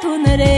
tornare